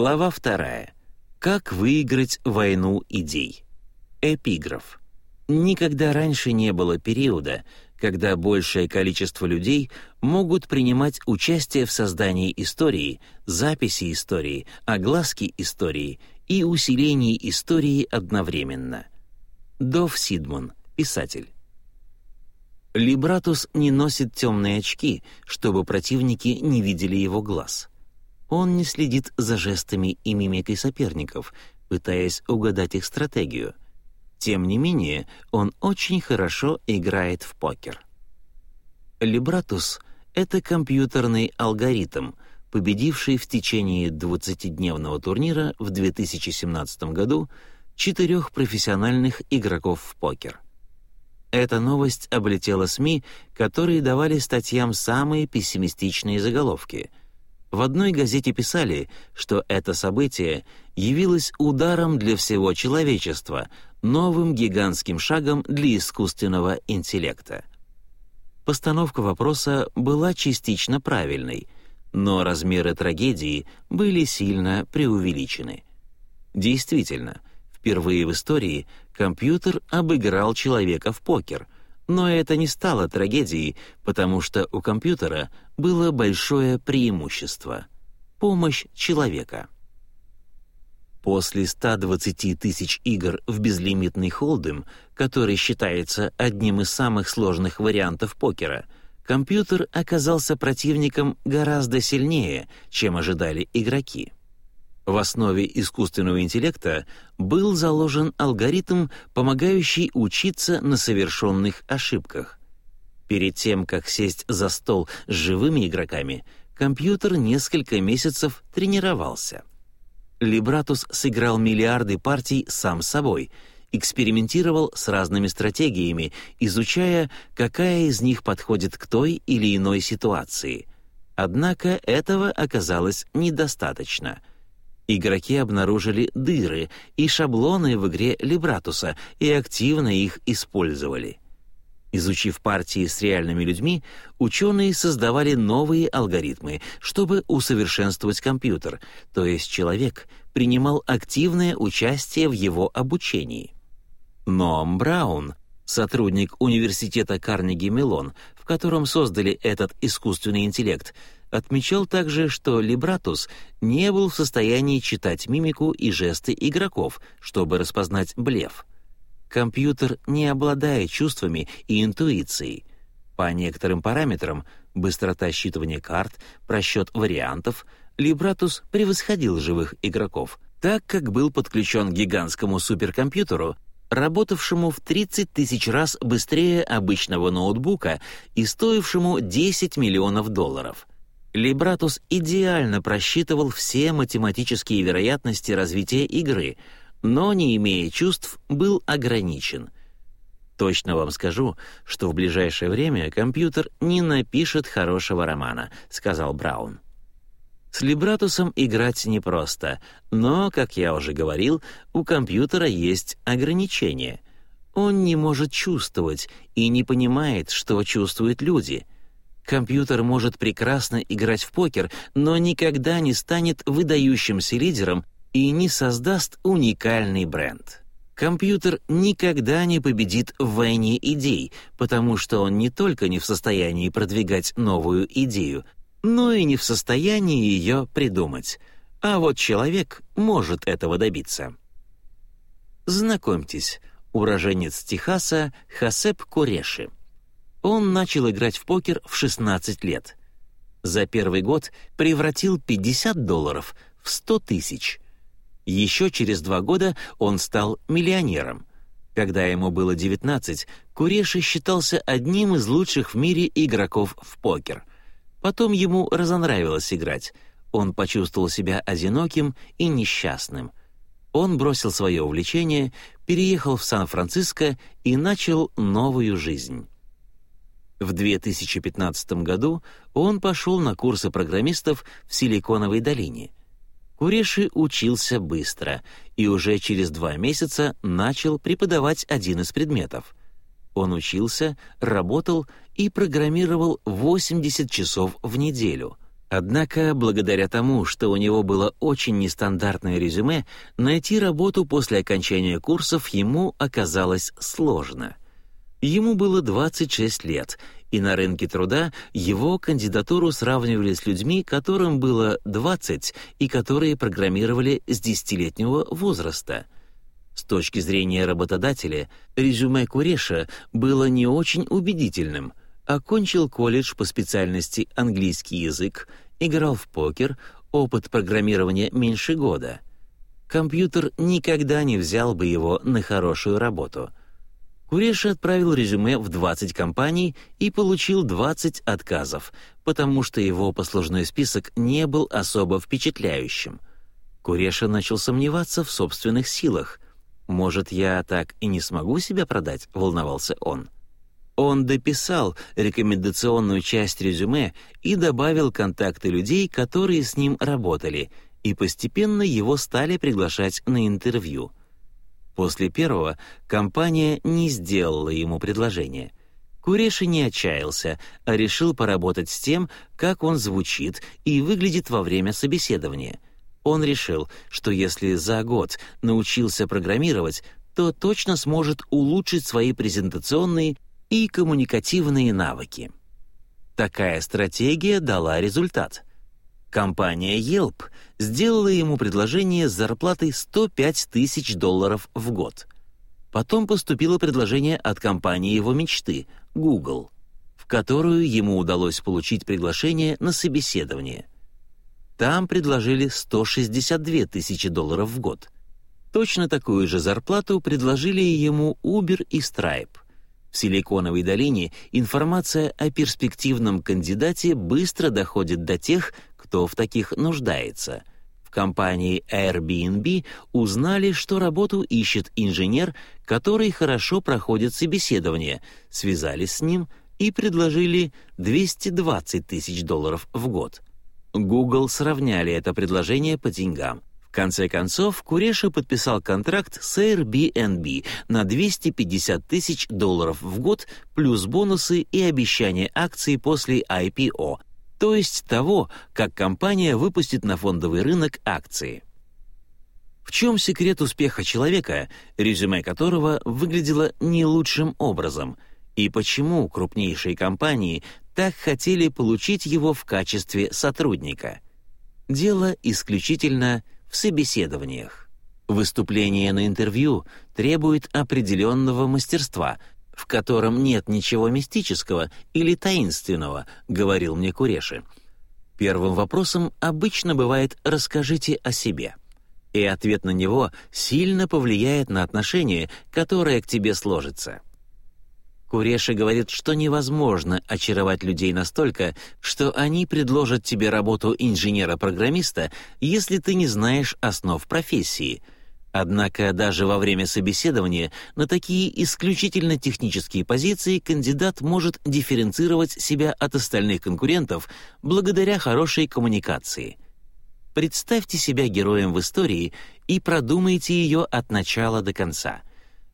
Глава вторая. Как выиграть войну идей. Эпиграф. Никогда раньше не было периода, когда большее количество людей могут принимать участие в создании истории, записи истории, огласке истории и усилении истории одновременно. Дов Сидман, писатель. Либратус не носит темные очки, чтобы противники не видели его глаз. Он не следит за жестами и мимикой соперников, пытаясь угадать их стратегию — тем не менее, он очень хорошо играет в покер. Либратус — это компьютерный алгоритм, победивший в течение 20-дневного турнира в 2017 году четырех профессиональных игроков в покер. Эта новость облетела СМИ, которые давали статьям самые пессимистичные заголовки — в одной газете писали, что это событие явилось ударом для всего человечества, новым гигантским шагом для искусственного интеллекта. Постановка вопроса была частично правильной, но размеры трагедии были сильно преувеличены. Действительно, впервые в истории компьютер обыграл человека в покер — но это не стало трагедией, потому что у компьютера было большое преимущество — помощь человека. После 120 тысяч игр в безлимитный холдем, который считается одним из самых сложных вариантов покера, компьютер оказался противником гораздо сильнее, чем ожидали игроки. В основе искусственного интеллекта был заложен алгоритм, помогающий учиться на совершенных ошибках. Перед тем, как сесть за стол с живыми игроками, компьютер несколько месяцев тренировался. Либратус сыграл миллиарды партий сам собой, экспериментировал с разными стратегиями, изучая, какая из них подходит к той или иной ситуации. Однако этого оказалось недостаточно — Игроки обнаружили дыры и шаблоны в игре Либратуса и активно их использовали. Изучив партии с реальными людьми, ученые создавали новые алгоритмы, чтобы усовершенствовать компьютер, то есть человек принимал активное участие в его обучении. Ноам Браун, сотрудник университета Карнеги-Меллон, в котором создали этот искусственный интеллект, Отмечал также, что Либратус не был в состоянии читать мимику и жесты игроков, чтобы распознать блеф. Компьютер не обладает чувствами и интуицией. По некоторым параметрам — быстрота считывания карт, просчет вариантов — Либратус превосходил живых игроков, так как был подключен к гигантскому суперкомпьютеру, работавшему в 30 тысяч раз быстрее обычного ноутбука и стоившему 10 миллионов долларов — Либратус идеально просчитывал все математические вероятности развития игры, но, не имея чувств, был ограничен. Точно вам скажу, что в ближайшее время компьютер не напишет хорошего романа, сказал Браун. С Либратусом играть непросто, но, как я уже говорил, у компьютера есть ограничения. Он не может чувствовать и не понимает, что чувствуют люди — Компьютер может прекрасно играть в покер, но никогда не станет выдающимся лидером и не создаст уникальный бренд. Компьютер никогда не победит в войне идей, потому что он не только не в состоянии продвигать новую идею, но и не в состоянии ее придумать. А вот человек может этого добиться. Знакомьтесь, уроженец Техаса Хасеп Куреши. Он начал играть в покер в 16 лет. За первый год превратил 50 долларов в 100 тысяч. Еще через два года он стал миллионером. Когда ему было 19, Куреши считался одним из лучших в мире игроков в покер. Потом ему разонравилось играть. Он почувствовал себя одиноким и несчастным. Он бросил свое увлечение, переехал в Сан-Франциско и начал новую жизнь. В 2015 году он пошел на курсы программистов в Силиконовой долине. Куреши учился быстро и уже через два месяца начал преподавать один из предметов. Он учился, работал и программировал 80 часов в неделю. Однако, благодаря тому, что у него было очень нестандартное резюме, найти работу после окончания курсов ему оказалось сложно. Ему было 26 лет, и на рынке труда его кандидатуру сравнивали с людьми, которым было 20 и которые программировали с 10-летнего возраста. С точки зрения работодателя, резюме Куреша было не очень убедительным — Окончил колледж по специальности английский язык, играл в покер, опыт программирования меньше года. Компьютер никогда не взял бы его на хорошую работу. Куреша отправил резюме в 20 компаний и получил 20 отказов, потому что его послужной список не был особо впечатляющим. Куреша начал сомневаться в собственных силах. «Может, я так и не смогу себя продать?» — волновался он. Он дописал рекомендационную часть резюме и добавил контакты людей, которые с ним работали, и постепенно его стали приглашать на интервью. После первого компания не сделала ему предложение. Куреши не отчаялся, а решил поработать с тем, как он звучит и выглядит во время собеседования. Он решил, что если за год научился программировать, то точно сможет улучшить свои презентационные и коммуникативные навыки. Такая стратегия дала результат. Компания Yelp сделала ему предложение с зарплатой 105 тысяч долларов в год. Потом поступило предложение от компании его мечты — Google, в которую ему удалось получить приглашение на собеседование. Там предложили 162 тысячи долларов в год. Точно такую же зарплату предложили ему Uber и Stripe — в Силиконовой долине информация о перспективном кандидате быстро доходит до тех, кто в таких нуждается. В компании Airbnb узнали, что работу ищет инженер, который хорошо проходит собеседование, связались с ним и предложили 220 тысяч долларов в год. Google сравняли это предложение по деньгам. В конце концов, Куреша подписал контракт с Airbnb на 250 тысяч долларов в год плюс бонусы и обещание акций после IPO, то есть того, как компания выпустит на фондовый рынок акции. В чем секрет успеха человека, резюме которого выглядело не лучшим образом, и почему крупнейшие компании так хотели получить его в качестве сотрудника? Дело исключительно в собеседованиях. Выступление на интервью требует определенного мастерства, в котором нет ничего мистического или таинственного, говорил мне Куреши. Первым вопросом обычно бывает «расскажите о себе». И ответ на него сильно повлияет на отношение, которое к тебе сложится. Куреши говорит, что невозможно очаровать людей настолько, что они предложат тебе работу инженера-программиста, если ты не знаешь основ профессии. Однако даже во время собеседования на такие исключительно технические позиции кандидат может дифференцировать себя от остальных конкурентов благодаря хорошей коммуникации. Представьте себя героем в истории и продумайте ее от начала до конца —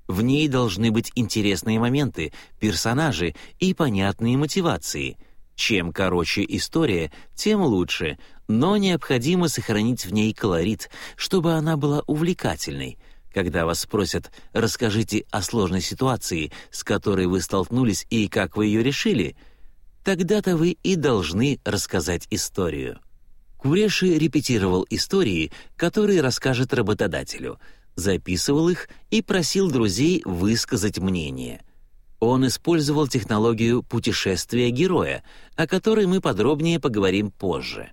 в ней должны быть интересные моменты, персонажи и понятные мотивации. Чем короче история, тем лучше, но необходимо сохранить в ней колорит, чтобы она была увлекательной. Когда вас спросят «расскажите о сложной ситуации, с которой вы столкнулись и как вы ее решили», тогда-то вы и должны рассказать историю. Куреши репетировал истории, которые расскажет работодателю — записывал их и просил друзей высказать мнение. Он использовал технологию путешествия героя, о которой мы подробнее поговорим позже.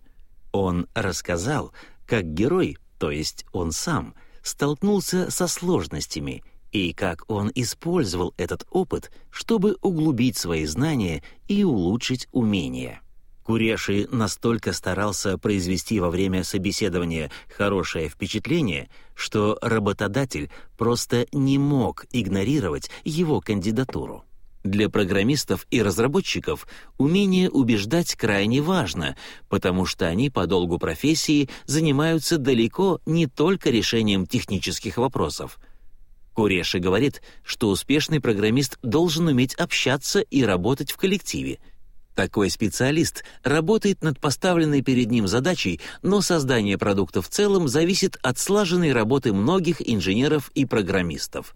Он рассказал, как герой, то есть он сам, столкнулся со сложностями и как он использовал этот опыт, чтобы углубить свои знания и улучшить умения. Куреши настолько старался произвести во время собеседования хорошее впечатление, что работодатель просто не мог игнорировать его кандидатуру. Для программистов и разработчиков умение убеждать крайне важно, потому что они по долгу профессии занимаются далеко не только решением технических вопросов. Куреши говорит, что успешный программист должен уметь общаться и работать в коллективе — Такой специалист работает над поставленной перед ним задачей, но создание продукта в целом зависит от слаженной работы многих инженеров и программистов.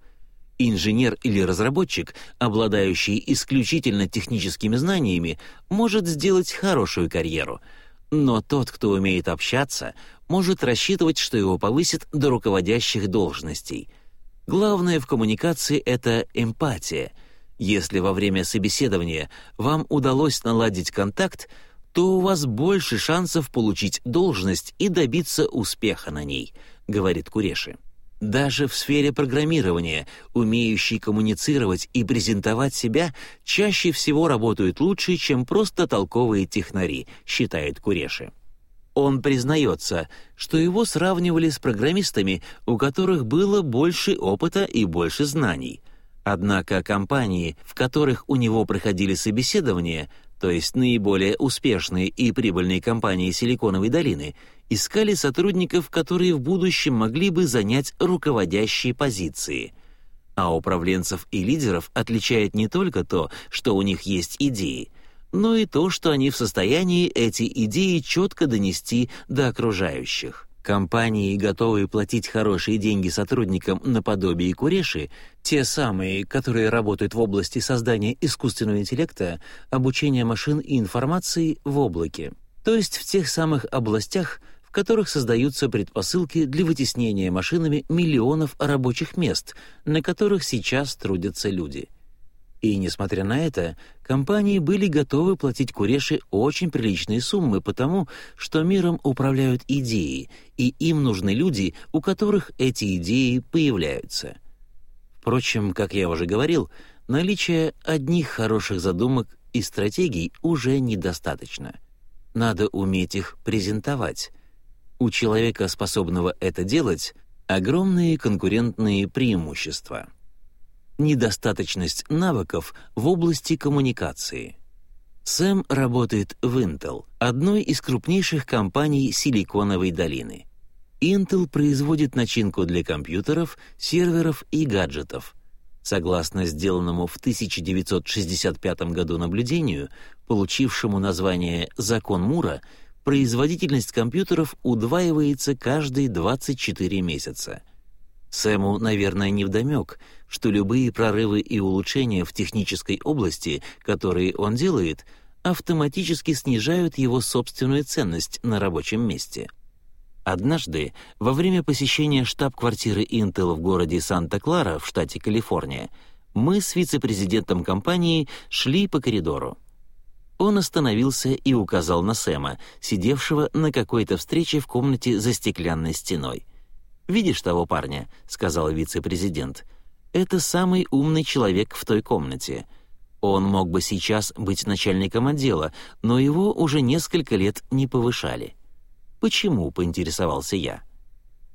Инженер или разработчик, обладающий исключительно техническими знаниями, может сделать хорошую карьеру. Но тот, кто умеет общаться, может рассчитывать, что его повысят до руководящих должностей. Главное в коммуникации — это эмпатия — если во время собеседования вам удалось наладить контакт, то у вас больше шансов получить должность и добиться успеха на ней, говорит Куреши. Даже в сфере программирования, умеющие коммуницировать и презентовать себя, чаще всего работают лучше, чем просто толковые технари, считает Куреши. Он признается, что его сравнивали с программистами, у которых было больше опыта и больше знаний — Однако компании, в которых у него проходили собеседования, то есть наиболее успешные и прибыльные компании Силиконовой долины, искали сотрудников, которые в будущем могли бы занять руководящие позиции. А управленцев и лидеров отличает не только то, что у них есть идеи, но и то, что они в состоянии эти идеи четко донести до окружающих. Компании, готовые платить хорошие деньги сотрудникам наподобие Куреши, те самые, которые работают в области создания искусственного интеллекта, обучения машин и информации в облаке, то есть в тех самых областях, в которых создаются предпосылки для вытеснения машинами миллионов рабочих мест, на которых сейчас трудятся люди. И, несмотря на это, компании были готовы платить Куреши очень приличные суммы, потому что миром управляют идеи, и им нужны люди, у которых эти идеи появляются. Впрочем, как я уже говорил, наличие одних хороших задумок и стратегий уже недостаточно. Надо уметь их презентовать. У человека, способного это делать, огромные конкурентные преимущества недостаточность навыков в области коммуникации. Сэм работает в Intel, одной из крупнейших компаний Силиконовой долины. Intel производит начинку для компьютеров, серверов и гаджетов. Согласно сделанному в 1965 году наблюдению, получившему название «Закон Мура», производительность компьютеров удваивается каждые 24 месяца — Сэму, наверное, невдомек, что любые прорывы и улучшения в технической области, которые он делает, автоматически снижают его собственную ценность на рабочем месте. Однажды, во время посещения штаб-квартиры Intel в городе Санта-Клара в штате Калифорния, мы с вице-президентом компании шли по коридору. Он остановился и указал на Сэма, сидевшего на какой-то встрече в комнате за стеклянной стеной. «Видишь того парня?» — сказал вице-президент. «Это самый умный человек в той комнате. Он мог бы сейчас быть начальником отдела, но его уже несколько лет не повышали». «Почему?» — поинтересовался я.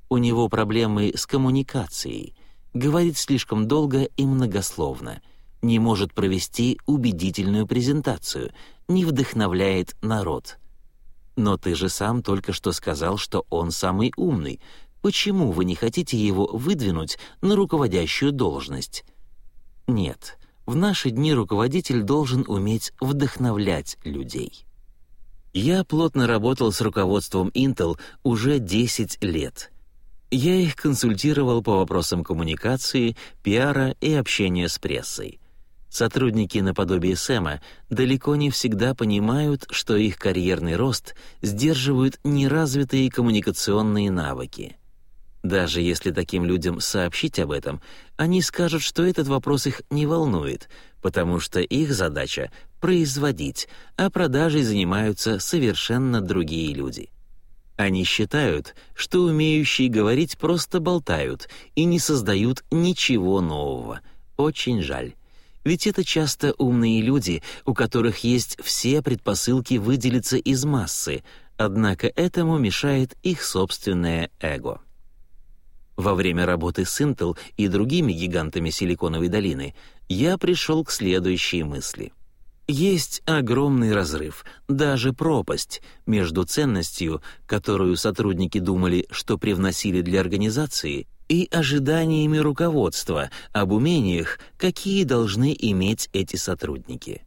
«У него проблемы с коммуникацией. Говорит слишком долго и многословно. Не может провести убедительную презентацию. Не вдохновляет народ». «Но ты же сам только что сказал, что он самый умный. Почему вы не хотите его выдвинуть на руководящую должность? Нет, в наши дни руководитель должен уметь вдохновлять людей. Я плотно работал с руководством Intel уже 10 лет. Я их консультировал по вопросам коммуникации, пиара и общения с прессой. Сотрудники наподобие Сэма далеко не всегда понимают, что их карьерный рост сдерживают неразвитые коммуникационные навыки. Даже если таким людям сообщить об этом, они скажут, что этот вопрос их не волнует, потому что их задача — производить, а продажей занимаются совершенно другие люди. Они считают, что умеющие говорить просто болтают и не создают ничего нового. Очень жаль. Ведь это часто умные люди, у которых есть все предпосылки выделиться из массы, однако этому мешает их собственное эго. Во время работы с Intel и другими гигантами Силиконовой долины я пришел к следующей мысли. Есть огромный разрыв, даже пропасть между ценностью, которую сотрудники думали, что привносили для организации, и ожиданиями руководства об умениях, какие должны иметь эти сотрудники.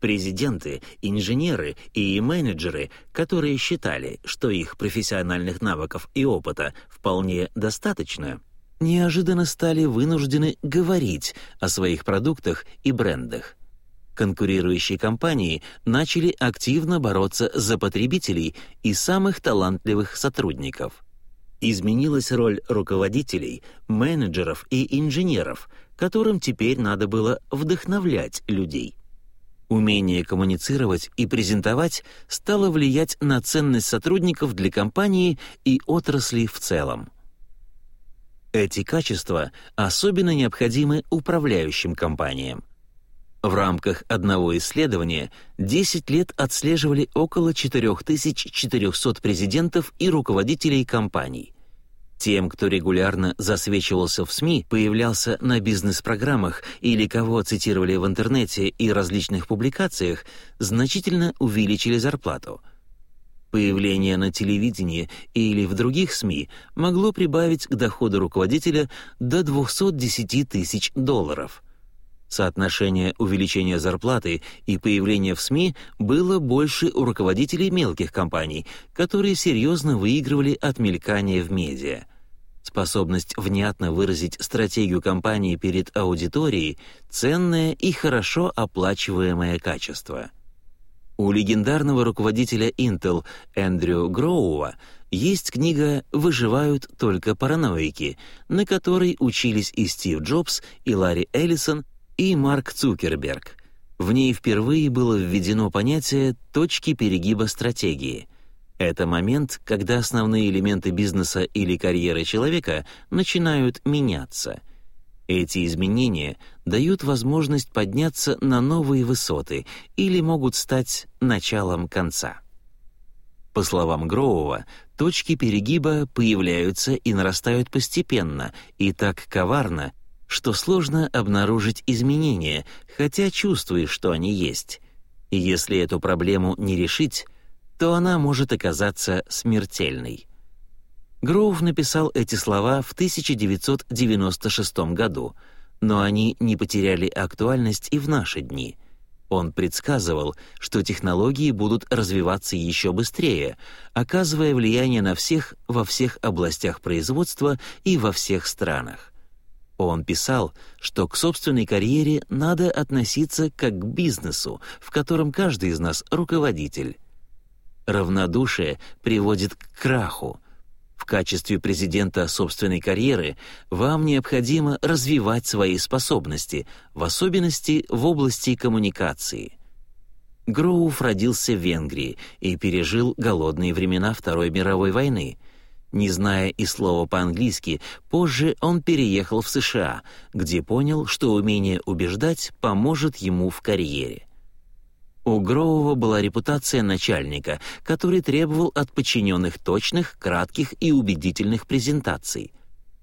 Президенты, инженеры и менеджеры, которые считали, что их профессиональных навыков и опыта вполне достаточно, неожиданно стали вынуждены говорить о своих продуктах и брендах. Конкурирующие компании начали активно бороться за потребителей и самых талантливых сотрудников. Изменилась роль руководителей, менеджеров и инженеров, которым теперь надо было вдохновлять людей. Умение коммуницировать и презентовать стало влиять на ценность сотрудников для компании и отрасли в целом. Эти качества особенно необходимы управляющим компаниям. В рамках одного исследования 10 лет отслеживали около 4400 президентов и руководителей компаний. Тем, кто регулярно засвечивался в СМИ, появлялся на бизнес-программах или кого цитировали в интернете и различных публикациях, значительно увеличили зарплату. Появление на телевидении или в других СМИ могло прибавить к доходу руководителя до 210 тысяч долларов. Соотношение увеличения зарплаты и появления в СМИ было больше у руководителей мелких компаний, которые серьезно выигрывали от мелькания в медиа. Способность внятно выразить стратегию компании перед аудиторией — ценное и хорошо оплачиваемое качество. У легендарного руководителя Intel Эндрю Гроува есть книга «Выживают только параноики», на которой учились и Стив Джобс, и Ларри Эллисон, и Марк Цукерберг. В ней впервые было введено понятие «точки перегиба стратегии». Это момент, когда основные элементы бизнеса или карьеры человека начинают меняться. Эти изменения дают возможность подняться на новые высоты или могут стать началом конца. По словам Гроува, точки перегиба появляются и нарастают постепенно и так коварно, что сложно обнаружить изменения, хотя чувствуешь, что они есть. И если эту проблему не решить, то она может оказаться смертельной. Гроув написал эти слова в 1996 году, но они не потеряли актуальность и в наши дни. Он предсказывал, что технологии будут развиваться еще быстрее, оказывая влияние на всех во всех областях производства и во всех странах. Он писал, что к собственной карьере надо относиться как к бизнесу, в котором каждый из нас руководитель. Равнодушие приводит к краху. В качестве президента собственной карьеры вам необходимо развивать свои способности, в особенности в области коммуникации. Гроув родился в Венгрии и пережил голодные времена Второй мировой войны — не зная и слова по-английски, позже он переехал в США, где понял, что умение убеждать поможет ему в карьере. У Гроува была репутация начальника, который требовал от подчиненных точных, кратких и убедительных презентаций.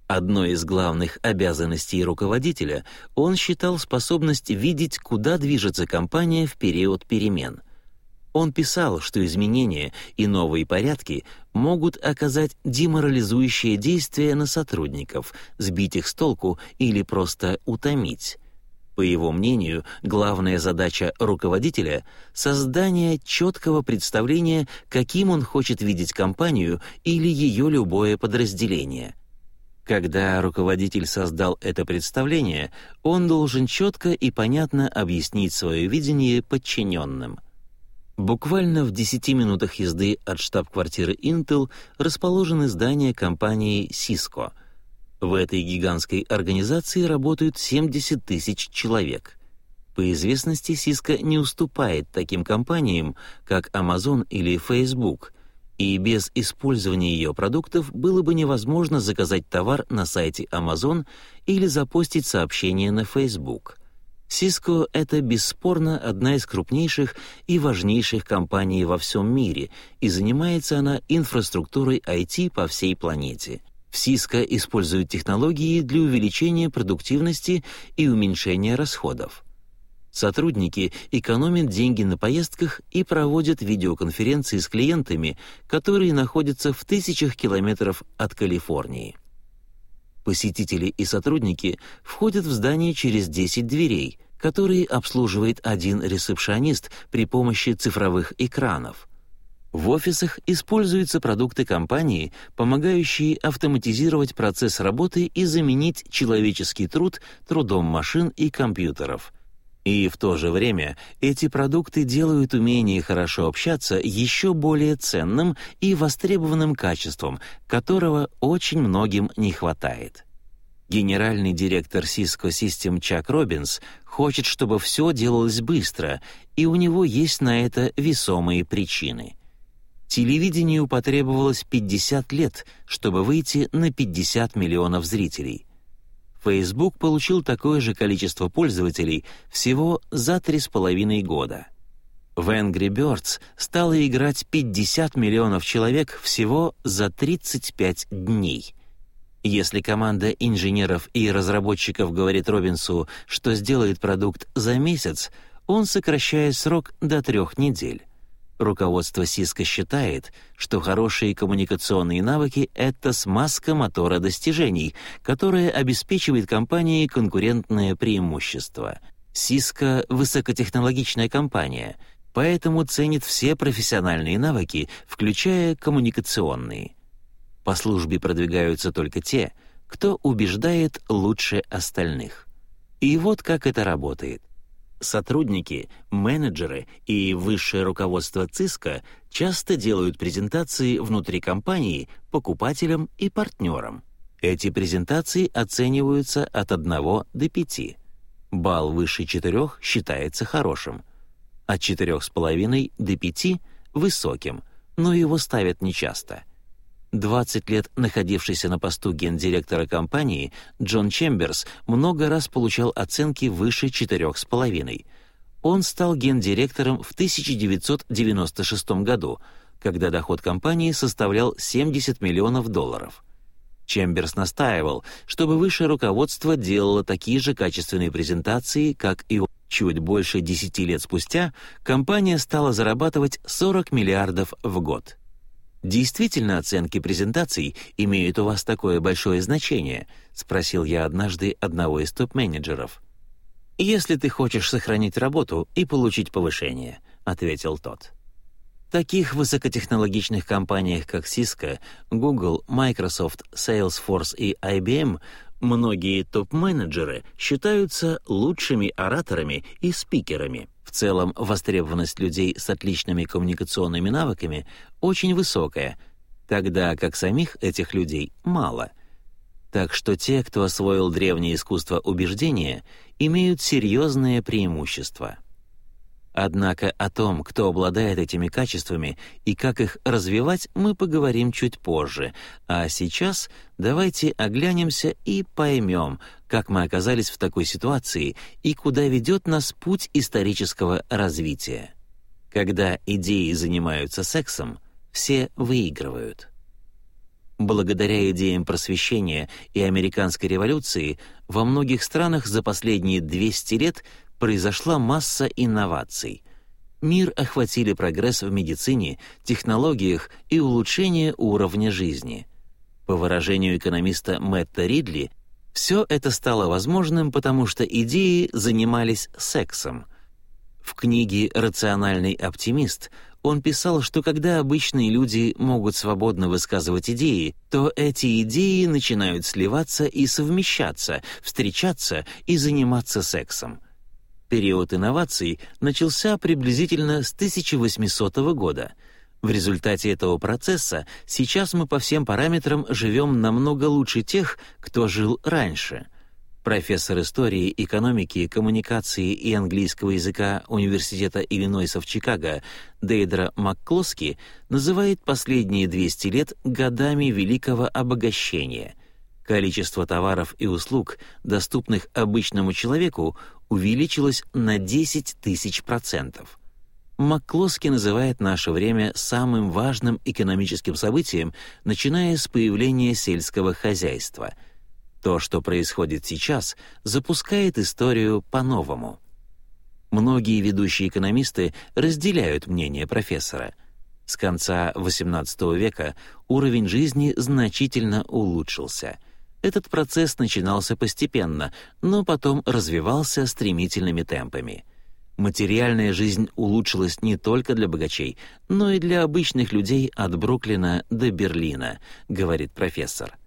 Одной из главных обязанностей руководителя он считал способность видеть, куда движется компания в период перемен. Он писал, что изменения и новые порядки могут оказать деморализующее действие на сотрудников, сбить их с толку или просто утомить. По его мнению, главная задача руководителя — создание четкого представления, каким он хочет видеть компанию или ее любое подразделение. Когда руководитель создал это представление, он должен четко и понятно объяснить свое видение подчиненным. Буквально в 10 минутах езды от штаб-квартиры Intel расположены здания компании Cisco. В этой гигантской организации работают 70 тысяч человек. По известности, Cisco не уступает таким компаниям, как Amazon или Facebook, и без использования ее продуктов было бы невозможно заказать товар на сайте Amazon или запостить сообщение на Facebook — Cisco — это бесспорно одна из крупнейших и важнейших компаний во всем мире, и занимается она инфраструктурой IT по всей планете. В Cisco используют технологии для увеличения продуктивности и уменьшения расходов. Сотрудники экономят деньги на поездках и проводят видеоконференции с клиентами, которые находятся в тысячах километров от Калифорнии. Посетители и сотрудники входят в здание через 10 дверей, который обслуживает один ресепшонист при помощи цифровых экранов. В офисах используются продукты компании, помогающие автоматизировать процесс работы и заменить человеческий труд трудом машин и компьютеров. И в то же время эти продукты делают умение хорошо общаться еще более ценным и востребованным качеством, которого очень многим не хватает. Генеральный директор Cisco System Чак Робинс хочет, чтобы все делалось быстро, и у него есть на это весомые причины. Телевидению потребовалось 50 лет, чтобы выйти на 50 миллионов зрителей. Facebook получил такое же количество пользователей всего за 3,5 года. В Angry Birds стало играть 50 миллионов человек всего за 35 дней — если команда инженеров и разработчиков говорит Робинсу, что сделает продукт за месяц, он сокращает срок до трех недель. Руководство Cisco считает, что хорошие коммуникационные навыки — это смазка мотора достижений, которая обеспечивает компании конкурентное преимущество. Cisco — высокотехнологичная компания, поэтому ценит все профессиональные навыки, включая коммуникационные. По службе продвигаются только те, кто убеждает лучше остальных. И вот как это работает. Сотрудники, менеджеры и высшее руководство ЦИСКа часто делают презентации внутри компании покупателям и партнерам. Эти презентации оцениваются от 1 до 5. Балл выше 4 считается хорошим, от 4,5 до 5 — высоким, но его ставят нечасто — 20 лет находившийся на посту гендиректора компании, Джон Чемберс много раз получал оценки выше 4,5. Он стал гендиректором в 1996 году, когда доход компании составлял 70 миллионов долларов. Чемберс настаивал, чтобы высшее руководство делало такие же качественные презентации, как и он. Чуть больше 10 лет спустя компания стала зарабатывать 40 миллиардов в год. «Действительно оценки презентаций имеют у вас такое большое значение?» — спросил я однажды одного из топ-менеджеров. «Если ты хочешь сохранить работу и получить повышение», — ответил тот. В таких высокотехнологичных компаниях, как Cisco, Google, Microsoft, Salesforce и IBM, многие топ-менеджеры считаются лучшими ораторами и спикерами — целом востребованность людей с отличными коммуникационными навыками очень высокая, тогда как самих этих людей мало. Так что те, кто освоил древнее искусство убеждения, имеют серьезное преимущество — Однако о том, кто обладает этими качествами и как их развивать, мы поговорим чуть позже. А сейчас давайте оглянемся и поймем, как мы оказались в такой ситуации и куда ведет нас путь исторического развития. Когда идеи занимаются сексом, все выигрывают. Благодаря идеям просвещения и американской революции во многих странах за последние 200 лет произошла масса инноваций. Мир охватили прогресс в медицине, технологиях и улучшение уровня жизни. По выражению экономиста Мэтта Ридли, все это стало возможным, потому что идеи занимались сексом. В книге «Рациональный оптимист» он писал, что когда обычные люди могут свободно высказывать идеи, то эти идеи начинают сливаться и совмещаться, встречаться и заниматься сексом. Период инноваций начался приблизительно с 1800 года. В результате этого процесса сейчас мы по всем параметрам живем намного лучше тех, кто жил раньше. Профессор истории, экономики, коммуникации и английского языка Университета Иллинойса в Чикаго Дейдра МакКлоски называет последние 200 лет годами великого обогащения — количество товаров и услуг, доступных обычному человеку, увеличилось на 10 тысяч процентов. Макклоски называет наше время самым важным экономическим событием, начиная с появления сельского хозяйства. То, что происходит сейчас, запускает историю по-новому. Многие ведущие экономисты разделяют мнение профессора. С конца XVIII века уровень жизни значительно улучшился — Этот процесс начинался постепенно, но потом развивался стремительными темпами. Материальная жизнь улучшилась не только для богачей, но и для обычных людей от Бруклина до Берлина, говорит профессор.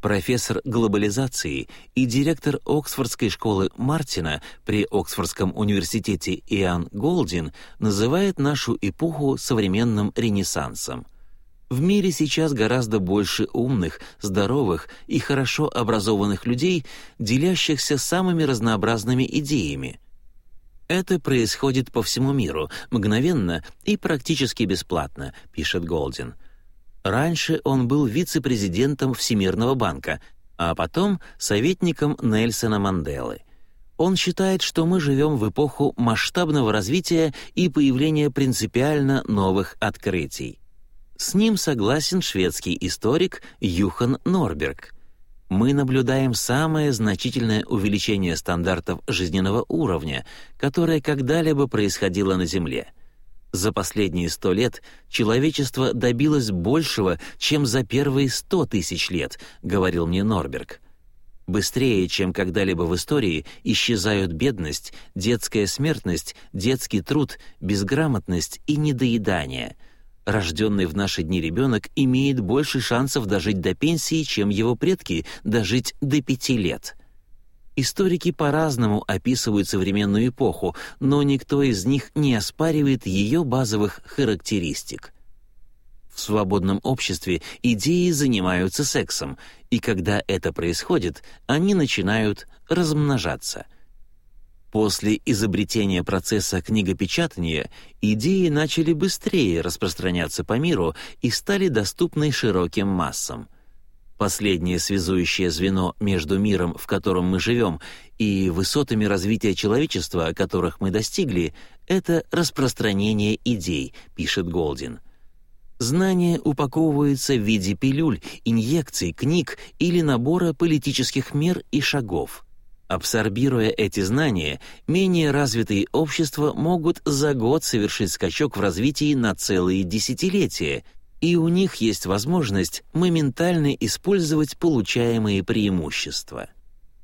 Профессор глобализации и директор Оксфордской школы Мартина при Оксфордском университете Иоанн Голдин называет нашу эпоху современным ренессансом — в мире сейчас гораздо больше умных, здоровых и хорошо образованных людей, делящихся самыми разнообразными идеями. Это происходит по всему миру, мгновенно и практически бесплатно, пишет Голдин. Раньше он был вице-президентом Всемирного банка, а потом советником Нельсона Манделы. Он считает, что мы живем в эпоху масштабного развития и появления принципиально новых открытий. С ним согласен шведский историк Юхан Норберг. Мы наблюдаем самое значительное увеличение стандартов жизненного уровня, которое когда-либо происходило на Земле. За последние сто лет человечество добилось большего, чем за первые сто тысяч лет, говорил мне Норберг. Быстрее, чем когда-либо в истории, исчезают бедность, детская смертность, детский труд, безграмотность и недоедание — Рожденный в наши дни ребенок имеет больше шансов дожить до пенсии, чем его предки дожить до пяти лет. Историки по-разному описывают современную эпоху, но никто из них не оспаривает ее базовых характеристик. В свободном обществе идеи занимаются сексом, и когда это происходит, они начинают размножаться — После изобретения процесса книгопечатания идеи начали быстрее распространяться по миру и стали доступны широким массам. Последнее связующее звено между миром, в котором мы живем, и высотами развития человечества, которых мы достигли, это распространение идей, пишет Голдин. Знание упаковывается в виде пилюль, инъекций, книг или набора политических мер и шагов — Абсорбируя эти знания, менее развитые общества могут за год совершить скачок в развитии на целые десятилетия, и у них есть возможность моментально использовать получаемые преимущества.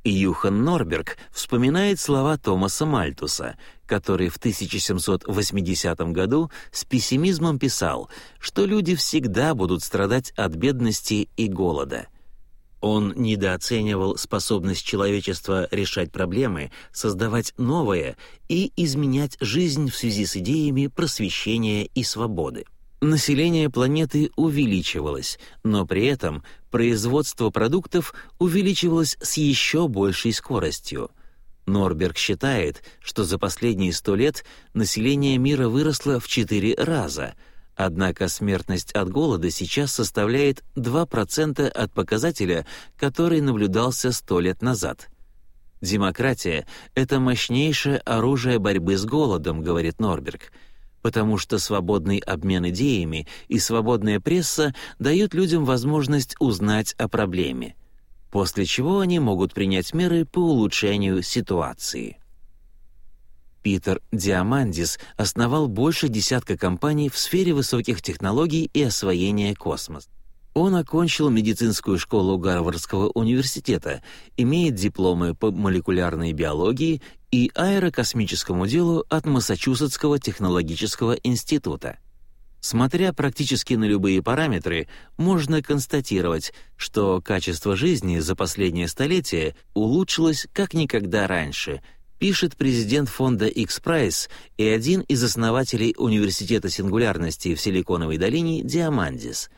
Юхан Норберг вспоминает слова Томаса Мальтуса, который в 1780 году с пессимизмом писал, что люди всегда будут страдать от бедности и голода — он недооценивал способность человечества решать проблемы, создавать новое и изменять жизнь в связи с идеями просвещения и свободы. Население планеты увеличивалось, но при этом производство продуктов увеличивалось с еще большей скоростью. Норберг считает, что за последние сто лет население мира выросло в четыре раза — Однако смертность от голода сейчас составляет 2% от показателя, который наблюдался сто лет назад. «Демократия — это мощнейшее оружие борьбы с голодом», — говорит Норберг, потому что свободный обмен идеями и свободная пресса дают людям возможность узнать о проблеме, после чего они могут принять меры по улучшению ситуации. Питер Диамандис основал больше десятка компаний в сфере высоких технологий и освоения космоса. Он окончил медицинскую школу Гарвардского университета, имеет дипломы по молекулярной биологии и аэрокосмическому делу от Массачусетского технологического института. Смотря практически на любые параметры, можно констатировать, что качество жизни за последнее столетие улучшилось как никогда раньше — пишет президент фонда X-Prize и один из основателей Университета сингулярности в Силиконовой долине Диамандис.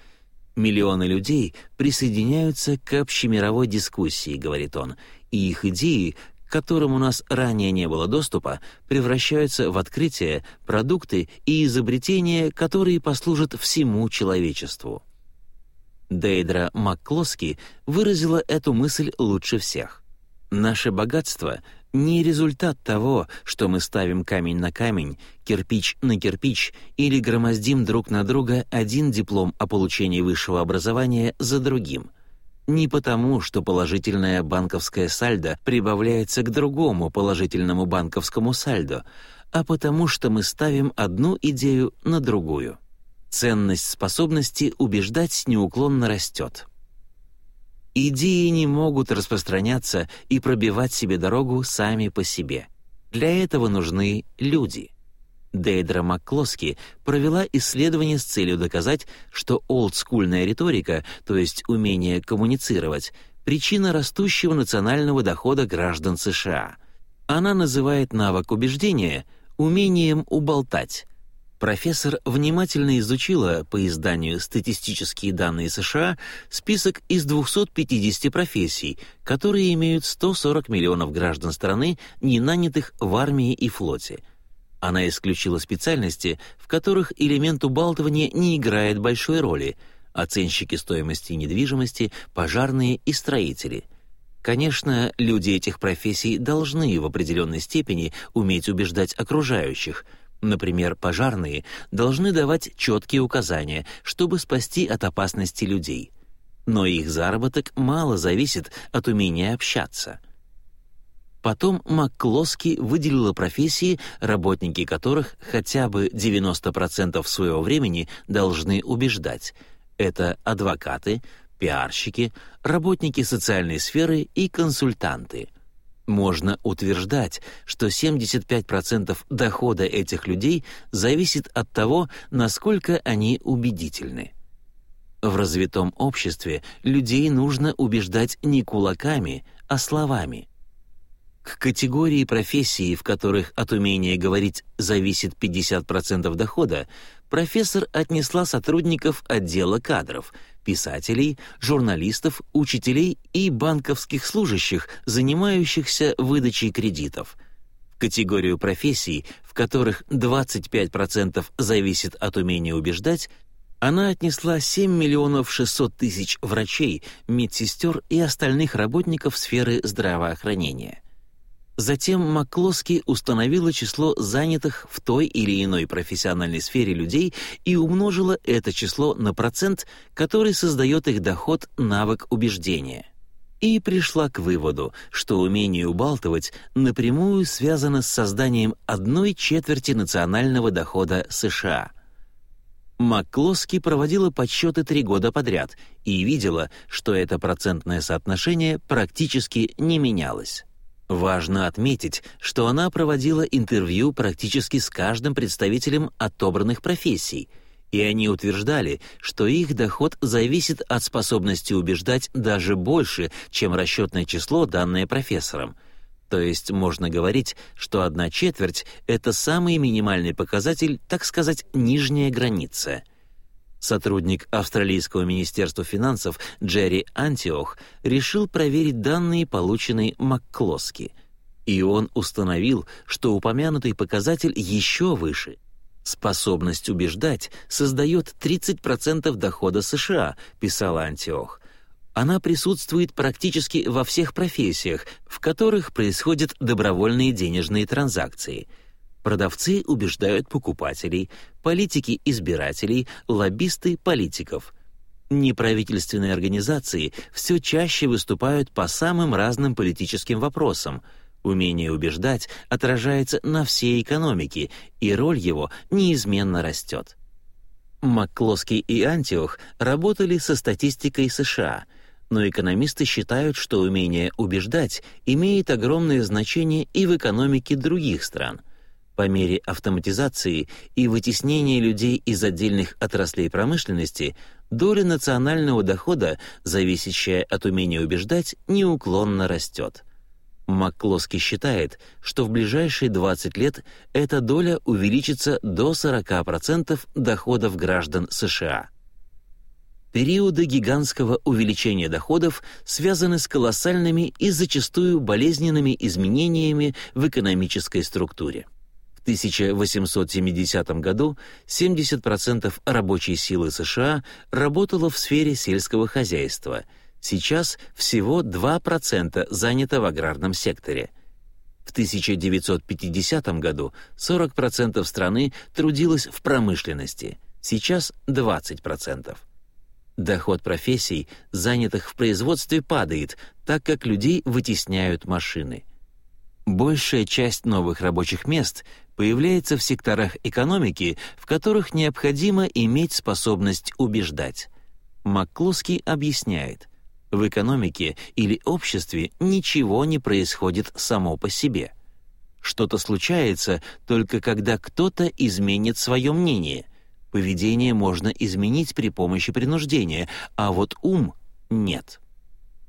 «Миллионы людей присоединяются к общемировой дискуссии», — говорит он, «и их идеи, к которым у нас ранее не было доступа, превращаются в открытия, продукты и изобретения, которые послужат всему человечеству». Дейдра Макклоски выразила эту мысль лучше всех. «Наше богатство не результат того, что мы ставим камень на камень, кирпич на кирпич или громоздим друг на друга один диплом о получении высшего образования за другим. Не потому, что положительное банковское сальдо прибавляется к другому положительному банковскому сальдо, а потому что мы ставим одну идею на другую. Ценность способности убеждать неуклонно растет. Идеи не могут распространяться и пробивать себе дорогу сами по себе. Для этого нужны люди. Дейдра Макклоски провела исследование с целью доказать, что олдскульная риторика, то есть умение коммуницировать, причина растущего национального дохода граждан США. Она называет навык убеждения умением уболтать. Профессор внимательно изучила по изданию «Статистические данные США» список из 250 профессий, которые имеют 140 миллионов граждан страны, не нанятых в армии и флоте. Она исключила специальности, в которых элемент убалтывания не играет большой роли – оценщики стоимости недвижимости, пожарные и строители – Конечно, люди этих профессий должны в определенной степени уметь убеждать окружающих. Например, пожарные должны давать четкие указания, чтобы спасти от опасности людей. Но их заработок мало зависит от умения общаться. Потом МакКлоски выделила профессии, работники которых хотя бы 90% своего времени должны убеждать. Это адвокаты, пиарщики, работники социальной сферы и консультанты. Можно утверждать, что 75% дохода этих людей зависит от того, насколько они убедительны. В развитом обществе людей нужно убеждать не кулаками, а словами. К категории профессий, в которых от умения говорить зависит 50% дохода, профессор отнесла сотрудников отдела кадров, писателей, журналистов, учителей и банковских служащих, занимающихся выдачей кредитов. В категорию профессий, в которых 25% зависит от умения убеждать, она отнесла 7 миллионов 600 тысяч врачей, медсестер и остальных работников сферы здравоохранения. Затем Маклоски установила число занятых в той или иной профессиональной сфере людей и умножила это число на процент, который создает их доход навык убеждения. И пришла к выводу, что умение убалтывать напрямую связано с созданием одной четверти национального дохода США. Макклоски проводила подсчеты три года подряд и видела, что это процентное соотношение практически не менялось. Важно отметить, что она проводила интервью практически с каждым представителем отобранных профессий, и они утверждали, что их доход зависит от способности убеждать даже больше, чем расчетное число, данное профессором. То есть можно говорить, что одна четверть — это самый минимальный показатель, так сказать, нижняя граница — Сотрудник Австралийского министерства финансов Джерри Антиох решил проверить данные, полученные МакКлоски. И он установил, что упомянутый показатель еще выше. «Способность убеждать создает 30% дохода США», — писала Антиох. Она присутствует практически во всех профессиях, в которых происходят добровольные денежные транзакции — Продавцы убеждают покупателей, политики — избирателей, лоббисты — политиков. Неправительственные организации все чаще выступают по самым разным политическим вопросам. Умение убеждать отражается на всей экономике, и роль его неизменно растет. Макклоски и Антиох работали со статистикой США — но экономисты считают, что умение убеждать имеет огромное значение и в экономике других стран. По мере автоматизации и вытеснения людей из отдельных отраслей промышленности, доля национального дохода, зависящая от умения убеждать, неуклонно растет. Макклоски считает, что в ближайшие 20 лет эта доля увеличится до 40% доходов граждан США. Периоды гигантского увеличения доходов связаны с колоссальными и зачастую болезненными изменениями в экономической структуре. 1870 году 70% рабочей силы США работало в сфере сельского хозяйства. Сейчас всего 2% занято в аграрном секторе. В 1950 году 40% страны трудилось в промышленности, сейчас 20%. Доход профессий, занятых в производстве, падает, так как людей вытесняют машины. Большая часть новых рабочих мест появляется в секторах экономики, в которых необходимо иметь способность убеждать. Макклоски объясняет, В экономике или обществе ничего не происходит само по себе. Что-то случается только когда кто-то изменит свое мнение. Поведение можно изменить при помощи принуждения, а вот ум — нет.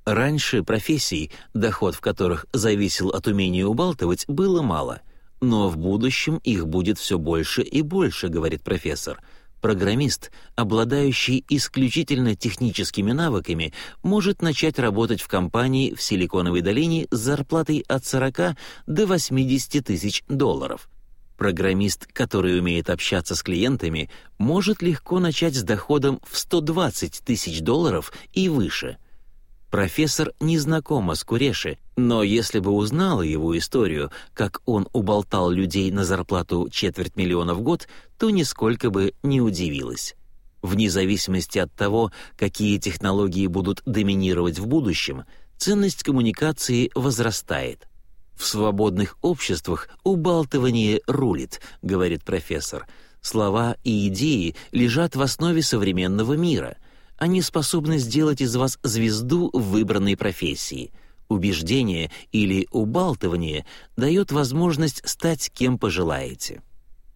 Раньше профессий, доход в которых зависел от умения убалтывать, было мало. Но в будущем их будет все больше и больше, говорит профессор — Программист, обладающий исключительно техническими навыками, может начать работать в компании в Силиконовой долине с зарплатой от 40 до 80 тысяч долларов. Программист, который умеет общаться с клиентами, может легко начать с доходом в 120 тысяч долларов и выше – Профессор не знакома с Куреши, но если бы узнала его историю, как он уболтал людей на зарплату четверть миллиона в год, то нисколько бы не удивилась. Вне зависимости от того, какие технологии будут доминировать в будущем, ценность коммуникации возрастает. В свободных обществах убалтывание рулит, говорит профессор. Слова и идеи лежат в основе современного мира — они способны сделать из вас звезду выбранной профессии. Убеждение или убалтывание дает возможность стать кем пожелаете.